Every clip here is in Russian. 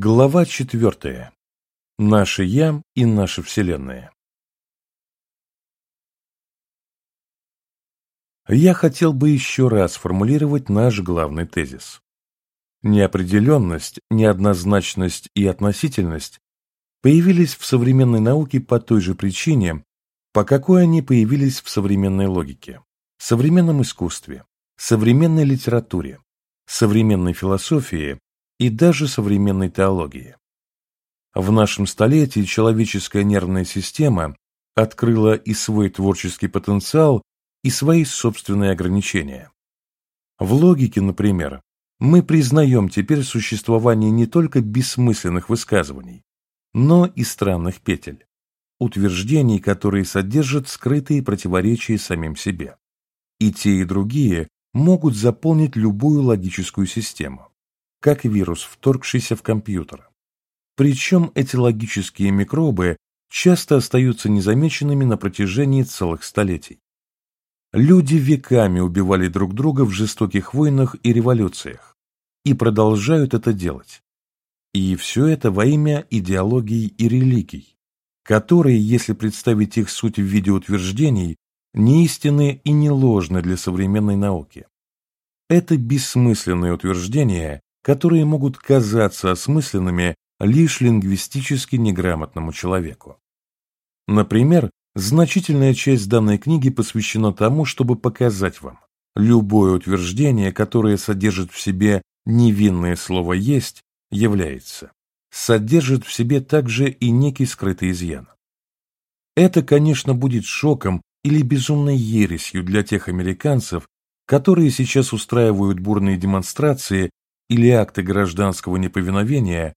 Глава четвертая. Наше «Я» и наша Вселенная. Я хотел бы еще раз формулировать наш главный тезис. Неопределенность, неоднозначность и относительность появились в современной науке по той же причине, по какой они появились в современной логике, современном искусстве, современной литературе, современной философии и даже современной теологии. В нашем столетии человеческая нервная система открыла и свой творческий потенциал, и свои собственные ограничения. В логике, например, мы признаем теперь существование не только бессмысленных высказываний, но и странных петель, утверждений, которые содержат скрытые противоречия самим себе. И те, и другие могут заполнить любую логическую систему, как вирус, вторгшийся в компьютер. Причем эти логические микробы часто остаются незамеченными на протяжении целых столетий. Люди веками убивали друг друга в жестоких войнах и революциях и продолжают это делать. И все это во имя идеологий и религий, которые, если представить их суть в виде утверждений, не истинны и не ложны для современной науки. Это бессмысленные утверждения, которые могут казаться осмысленными лишь лингвистически неграмотному человеку. Например, Значительная часть данной книги посвящена тому, чтобы показать вам, любое утверждение, которое содержит в себе невинное слово «есть», является, содержит в себе также и некий скрытый изъян. Это, конечно, будет шоком или безумной ересью для тех американцев, которые сейчас устраивают бурные демонстрации или акты гражданского неповиновения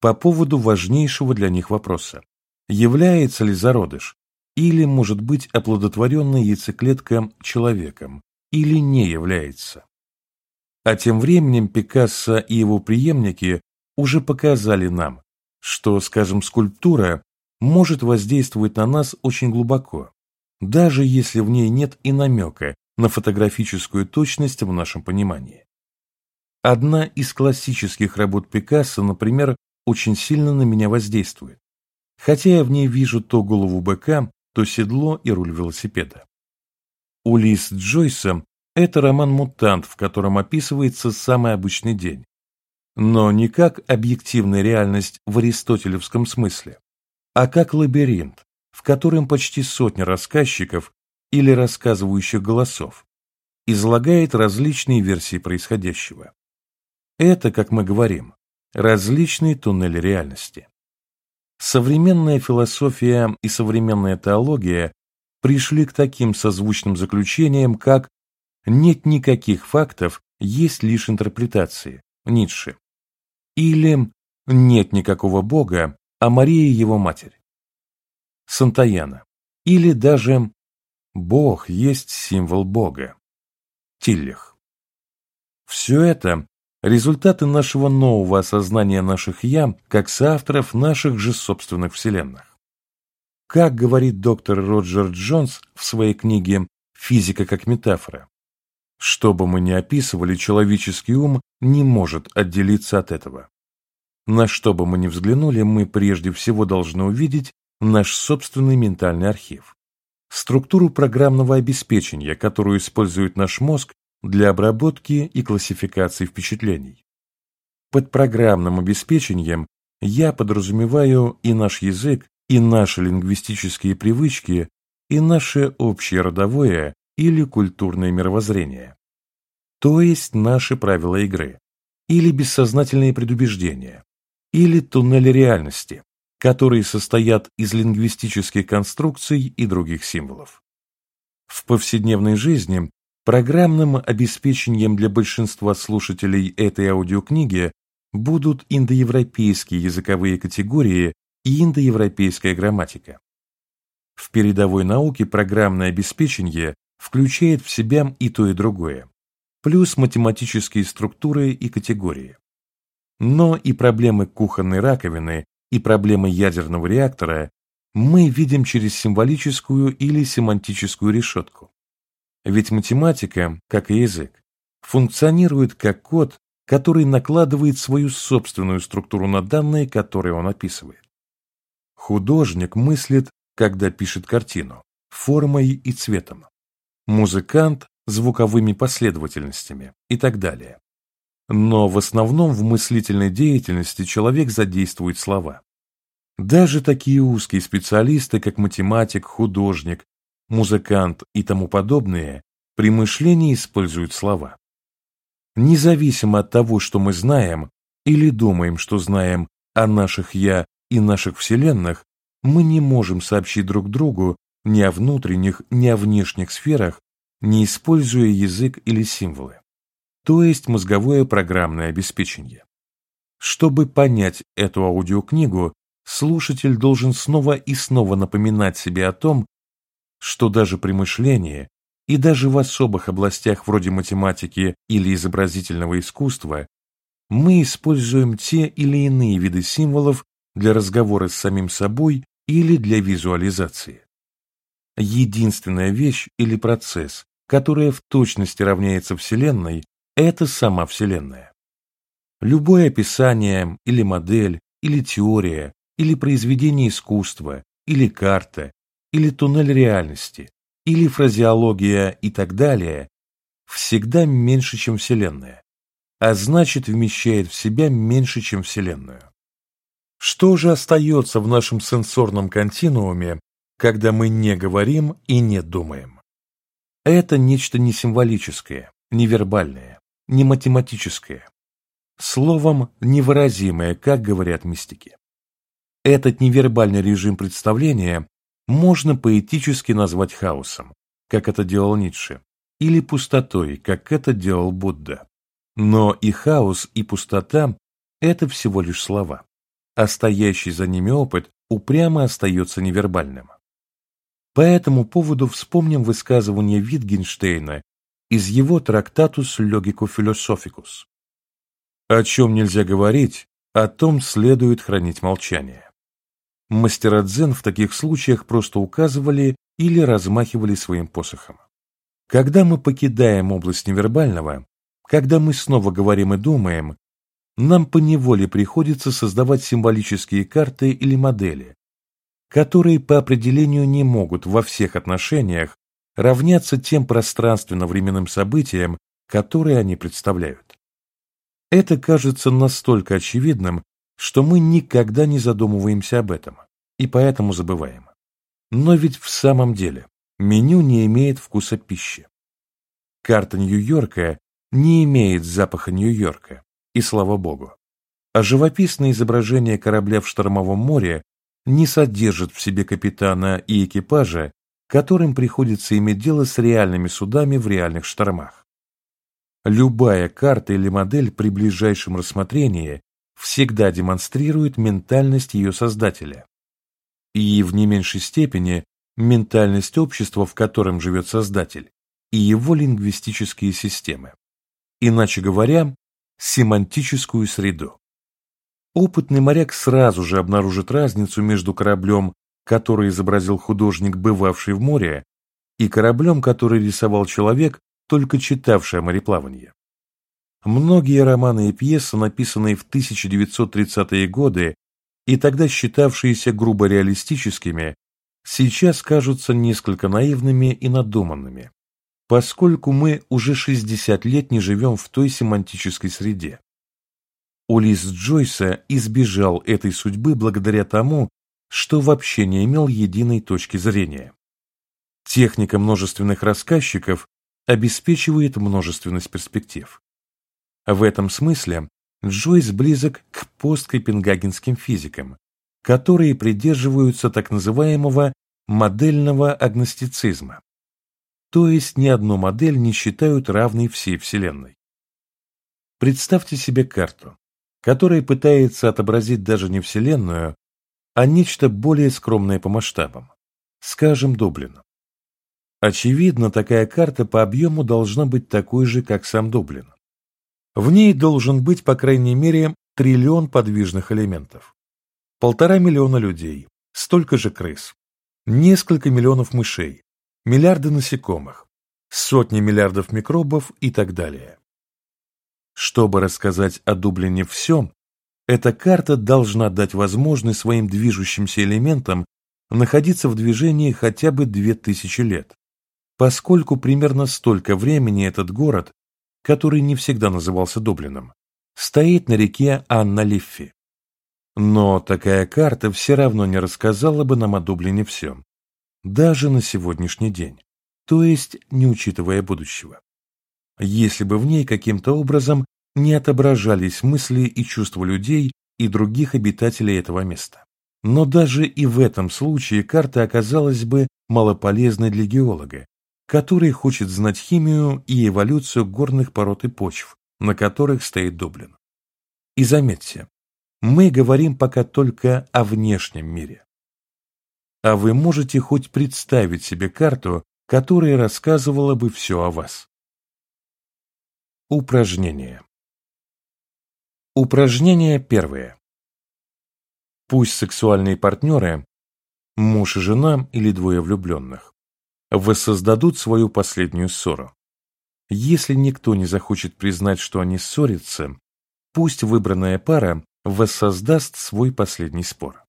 по поводу важнейшего для них вопроса. Является ли зародыш или может быть оплодотворенная яйцеклетка человеком, или не является. А тем временем Пикассо и его преемники уже показали нам, что, скажем, скульптура может воздействовать на нас очень глубоко, даже если в ней нет и намека на фотографическую точность в нашем понимании. Одна из классических работ Пикассо, например, очень сильно на меня воздействует. Хотя я в ней вижу то голову быка, то седло и руль велосипеда. Улис Джойса – это роман-мутант, в котором описывается самый обычный день. Но не как объективная реальность в аристотелевском смысле, а как лабиринт, в котором почти сотня рассказчиков или рассказывающих голосов излагает различные версии происходящего. Это, как мы говорим, различные туннели реальности. Современная философия и современная теология пришли к таким созвучным заключениям, как «нет никаких фактов, есть лишь интерпретации» Ницше, или «нет никакого Бога, а Мария его матерь» Сантаяна, или даже «Бог есть символ Бога» Тиллих. Все это результаты нашего нового осознания наших «я» как соавторов наших же собственных вселенных. Как говорит доктор Роджер Джонс в своей книге «Физика как метафора», что бы мы ни описывали, человеческий ум не может отделиться от этого. На что бы мы ни взглянули, мы прежде всего должны увидеть наш собственный ментальный архив, структуру программного обеспечения, которую использует наш мозг для обработки и классификации впечатлений. Под программным обеспечением я подразумеваю и наш язык, и наши лингвистические привычки, и наше общее родовое или культурное мировоззрение. То есть наши правила игры, или бессознательные предубеждения, или туннели реальности, которые состоят из лингвистических конструкций и других символов. В повседневной жизни Программным обеспечением для большинства слушателей этой аудиокниги будут индоевропейские языковые категории и индоевропейская грамматика. В передовой науке программное обеспечение включает в себя и то, и другое, плюс математические структуры и категории. Но и проблемы кухонной раковины, и проблемы ядерного реактора мы видим через символическую или семантическую решетку. Ведь математика, как и язык, функционирует как код, который накладывает свою собственную структуру на данные, которые он описывает. Художник мыслит, когда пишет картину, формой и цветом. Музыкант – звуковыми последовательностями и так далее. Но в основном в мыслительной деятельности человек задействует слова. Даже такие узкие специалисты, как математик, художник, музыкант и тому подобное, при мышлении используют слова. Независимо от того, что мы знаем или думаем, что знаем о наших «я» и наших вселенных, мы не можем сообщить друг другу ни о внутренних, ни о внешних сферах, не используя язык или символы, то есть мозговое программное обеспечение. Чтобы понять эту аудиокнигу, слушатель должен снова и снова напоминать себе о том, что даже при мышлении и даже в особых областях вроде математики или изобразительного искусства мы используем те или иные виды символов для разговора с самим собой или для визуализации. Единственная вещь или процесс, которая в точности равняется Вселенной, это сама Вселенная. Любое описание или модель, или теория, или произведение искусства, или карта, или туннель реальности, или фразеология и так далее, всегда меньше, чем Вселенная, а значит вмещает в себя меньше, чем Вселенную. Что же остается в нашем сенсорном континууме, когда мы не говорим и не думаем? Это нечто не символическое, не вербальное, не математическое, словом, невыразимое, как говорят мистики. Этот невербальный режим представления можно поэтически назвать хаосом, как это делал Ницше, или пустотой, как это делал Будда. Но и хаос, и пустота – это всего лишь слова, а стоящий за ними опыт упрямо остается невербальным. По этому поводу вспомним высказывание Витгенштейна из его трактатус Logico Philosophicus. О чем нельзя говорить, о том следует хранить молчание. Мастера дзен в таких случаях просто указывали или размахивали своим посохом. Когда мы покидаем область невербального, когда мы снова говорим и думаем, нам поневоле приходится создавать символические карты или модели, которые по определению не могут во всех отношениях равняться тем пространственно-временным событиям, которые они представляют. Это кажется настолько очевидным, что мы никогда не задумываемся об этом, и поэтому забываем. Но ведь в самом деле меню не имеет вкуса пищи. Карта Нью-Йорка не имеет запаха Нью-Йорка, и слава богу. А живописное изображение корабля в штормовом море не содержит в себе капитана и экипажа, которым приходится иметь дело с реальными судами в реальных штормах. Любая карта или модель при ближайшем рассмотрении всегда демонстрирует ментальность ее создателя. И в не меньшей степени ментальность общества, в котором живет создатель, и его лингвистические системы. Иначе говоря, семантическую среду. Опытный моряк сразу же обнаружит разницу между кораблем, который изобразил художник, бывавший в море, и кораблем, который рисовал человек, только читавший о мореплавании. Многие романы и пьесы, написанные в 1930-е годы и тогда считавшиеся грубо реалистическими, сейчас кажутся несколько наивными и надуманными, поскольку мы уже 60 лет не живем в той семантической среде. Улис Джойса избежал этой судьбы благодаря тому, что вообще не имел единой точки зрения. Техника множественных рассказчиков обеспечивает множественность перспектив. В этом смысле Джойс близок к посткопенгагенским физикам, которые придерживаются так называемого модельного агностицизма, то есть ни одну модель не считают равной всей Вселенной. Представьте себе карту, которая пытается отобразить даже не Вселенную, а нечто более скромное по масштабам, скажем, Дублин. Очевидно, такая карта по объему должна быть такой же, как сам Дублин. В ней должен быть, по крайней мере, триллион подвижных элементов. Полтора миллиона людей, столько же крыс, несколько миллионов мышей, миллиарды насекомых, сотни миллиардов микробов и так далее. Чтобы рассказать о Дублине все, эта карта должна дать возможность своим движущимся элементам находиться в движении хотя бы 2000 лет, поскольку примерно столько времени этот город, который не всегда назывался Дублином, стоит на реке Анна-Лиффи. Но такая карта все равно не рассказала бы нам о Дублине все, даже на сегодняшний день, то есть не учитывая будущего. Если бы в ней каким-то образом не отображались мысли и чувства людей и других обитателей этого места. Но даже и в этом случае карта оказалась бы малополезной для геолога, который хочет знать химию и эволюцию горных пород и почв, на которых стоит Дублин. И заметьте, мы говорим пока только о внешнем мире. А вы можете хоть представить себе карту, которая рассказывала бы все о вас. Упражнение. Упражнение первое. Пусть сексуальные партнеры, муж и жена или двое влюбленных, воссоздадут свою последнюю ссору. Если никто не захочет признать, что они ссорятся, пусть выбранная пара воссоздаст свой последний спор.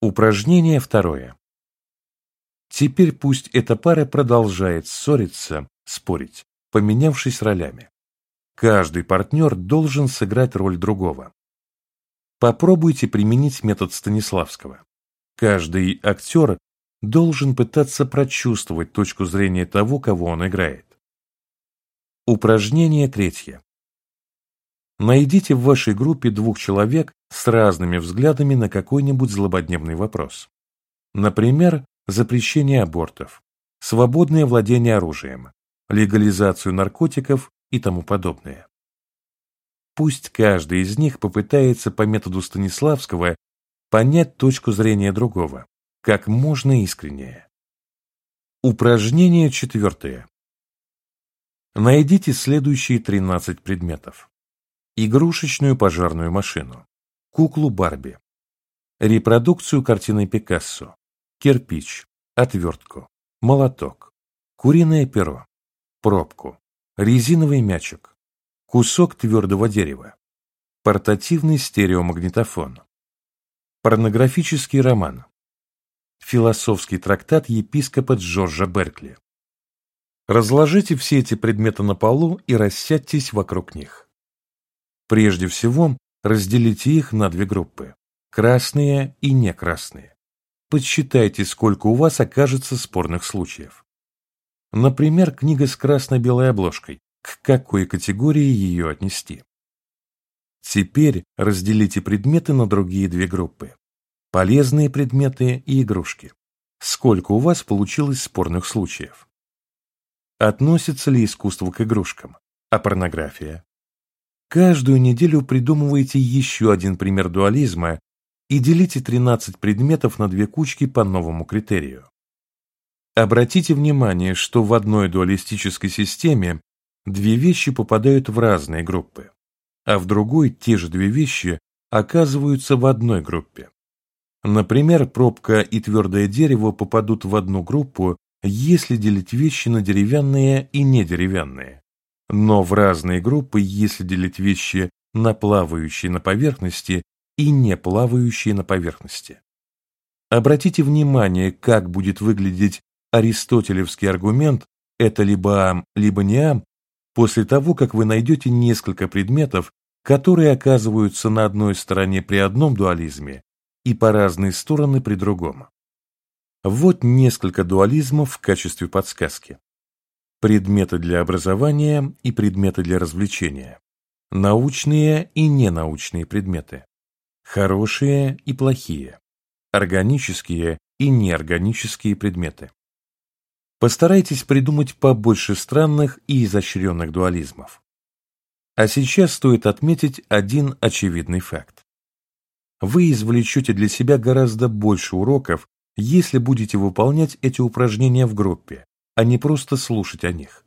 Упражнение второе. Теперь пусть эта пара продолжает ссориться, спорить, поменявшись ролями. Каждый партнер должен сыграть роль другого. Попробуйте применить метод Станиславского. Каждый актер должен пытаться прочувствовать точку зрения того, кого он играет. Упражнение третье. Найдите в вашей группе двух человек с разными взглядами на какой-нибудь злободневный вопрос. Например, запрещение абортов, свободное владение оружием, легализацию наркотиков и тому подобное. Пусть каждый из них попытается по методу Станиславского понять точку зрения другого, как можно искреннее. Упражнение четвертое. Найдите следующие 13 предметов. Игрушечную пожарную машину, куклу Барби, репродукцию картины Пикассо, кирпич, отвертку, молоток, куриное перо, пробку, резиновый мячик, кусок твердого дерева, портативный стереомагнитофон, порнографический роман, философский трактат епископа Джорджа Беркли. Разложите все эти предметы на полу и рассядьтесь вокруг них. Прежде всего, разделите их на две группы – красные и некрасные. Подсчитайте, сколько у вас окажется спорных случаев. Например, книга с красно-белой обложкой. К какой категории ее отнести? Теперь разделите предметы на другие две группы. Полезные предметы и игрушки. Сколько у вас получилось спорных случаев? Относится ли искусство к игрушкам? А порнография? Каждую неделю придумывайте еще один пример дуализма и делите 13 предметов на две кучки по новому критерию. Обратите внимание, что в одной дуалистической системе две вещи попадают в разные группы, а в другой те же две вещи оказываются в одной группе. Например, пробка и твердое дерево попадут в одну группу, если делить вещи на деревянные и недеревянные, но в разные группы, если делить вещи на плавающие на поверхности и не плавающие на поверхности. Обратите внимание, как будет выглядеть аристотелевский аргумент «это либо ам, либо не ам» после того, как вы найдете несколько предметов, которые оказываются на одной стороне при одном дуализме и по разные стороны при другом. Вот несколько дуализмов в качестве подсказки. Предметы для образования и предметы для развлечения. Научные и ненаучные предметы. Хорошие и плохие. Органические и неорганические предметы. Постарайтесь придумать побольше странных и изощренных дуализмов. А сейчас стоит отметить один очевидный факт. Вы извлечете для себя гораздо больше уроков, если будете выполнять эти упражнения в группе, а не просто слушать о них.